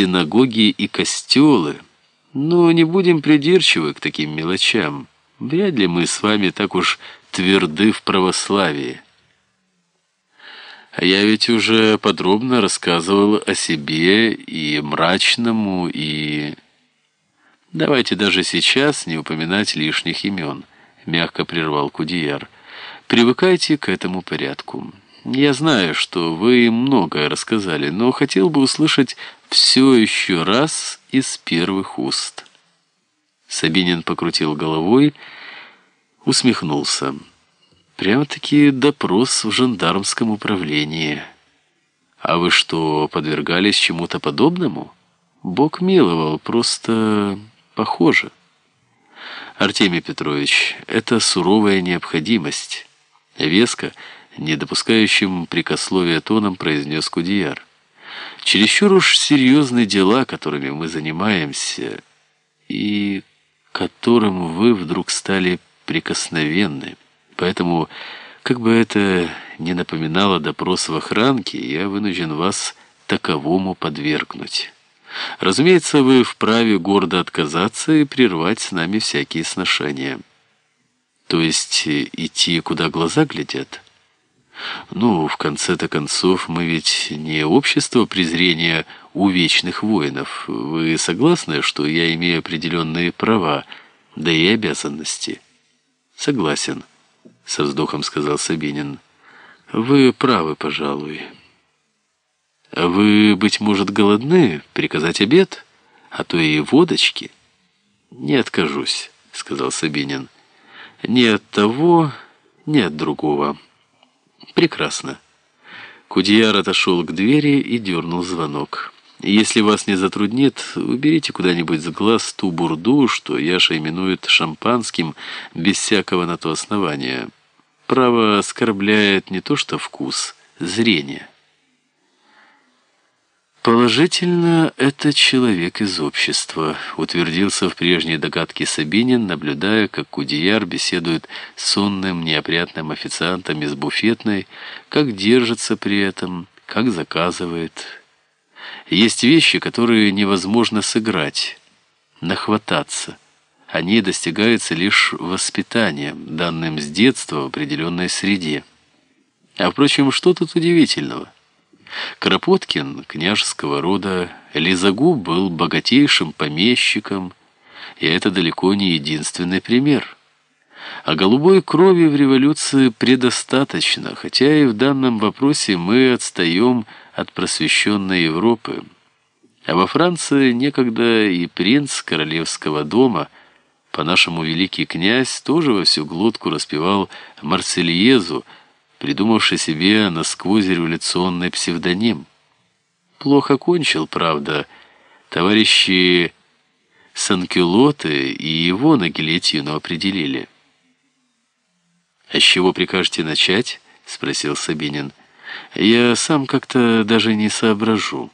синагоги и костелы. Но не будем придирчивы к таким мелочам. Вряд ли мы с вами так уж тверды в православии. А я ведь уже подробно рассказывал о себе и мрачному, и... Давайте даже сейчас не упоминать лишних имен, мягко прервал Кудияр. Привыкайте к этому порядку. Я знаю, что вы многое рассказали, но хотел бы услышать все еще раз из первых уст. Сабинин покрутил головой, усмехнулся. Прямо-таки допрос в жандармском управлении. А вы что, подвергались чему-то подобному? Бог миловал, просто похоже. Артемий Петрович, это суровая необходимость. Веско, не допускающим прикословия тоном, произнес Кудияр. Чересчур уж серьезные дела, которыми мы занимаемся, и которым вы вдруг стали прикосновенны. Поэтому, как бы это ни напоминало допрос в охранке, я вынужден вас таковому подвергнуть. Разумеется, вы вправе гордо отказаться и прервать с нами всякие сношения. То есть идти, куда глаза глядят? Ну, в конце-то концов, мы ведь не общество презрения у вечных воинов. Вы согласны, что я имею определенные права, да и обязанности? Согласен со вздохом сказал Сабинин. «Вы правы, пожалуй. А вы, быть может, голодны? Приказать обед? А то и водочки?» «Не откажусь», — сказал Сабинин. «Ни от того, ни от другого». «Прекрасно». Кудияр отошел к двери и дернул звонок. «Если вас не затруднит, уберите куда-нибудь с глаз ту бурду, что Яша именует шампанским без всякого на то основания». Право оскорбляет не то что вкус, зрение. Положительно, это человек из общества, утвердился в прежней догадке Сабинин, наблюдая, как Кудияр беседует с сонным, неопрятным официантом из буфетной, как держится при этом, как заказывает. Есть вещи, которые невозможно сыграть, нахвататься они достигаются лишь воспитанием, данным с детства в определенной среде. А впрочем, что тут удивительного? Кропоткин, княжеского рода, Лизагуб был богатейшим помещиком, и это далеко не единственный пример. А голубой крови в революции предостаточно, хотя и в данном вопросе мы отстаем от просвещенной Европы. А во Франции некогда и принц королевского дома – по-нашему, великий князь тоже во всю глотку распевал Марсельезу, придумавший себе насквозь революционный псевдоним. Плохо кончил, правда. Товарищи Санкюлоты и его на гильотину определили. «А с чего прикажете начать?» — спросил Сабинин. «Я сам как-то даже не соображу».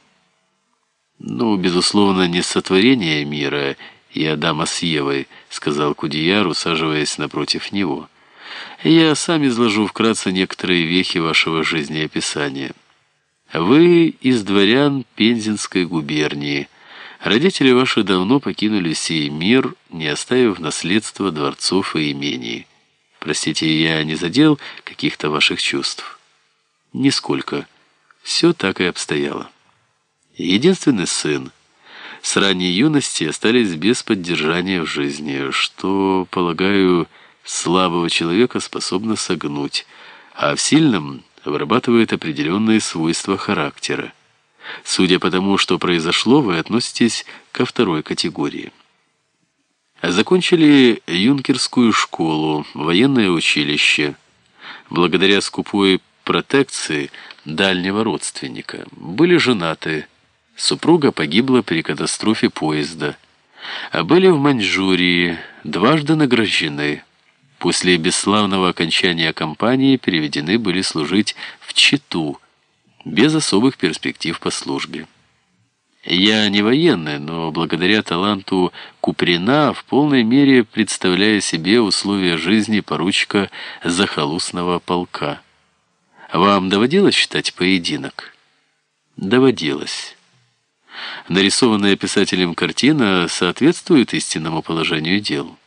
«Ну, безусловно, не сотворение мира и Адама с Евой», — сказал Кудияр, усаживаясь напротив него. «Я сам изложу вкратце некоторые вехи вашего жизнеописания. Вы из дворян Пензенской губернии. Родители ваши давно покинули сей мир, не оставив наследства дворцов и имений. Простите, я не задел каких-то ваших чувств?» «Нисколько. Все так и обстояло. Единственный сын — с ранней юности остались без поддержания в жизни, что, полагаю, слабого человека способно согнуть, а в сильном вырабатывает определенные свойства характера. Судя по тому, что произошло, вы относитесь ко второй категории. Закончили юнкерскую школу, военное училище. Благодаря скупой протекции дальнего родственника. Были женаты, Супруга погибла при катастрофе поезда. А были в Маньчжурии, дважды награждены. После бесславного окончания кампании переведены были служить в Читу, без особых перспектив по службе. Я не военный, но благодаря таланту Куприна в полной мере представляю себе условия жизни поручика захолустного полка. Вам доводилось читать поединок? Доводилось. Нарисованная писателем картина соответствует истинному положению дел.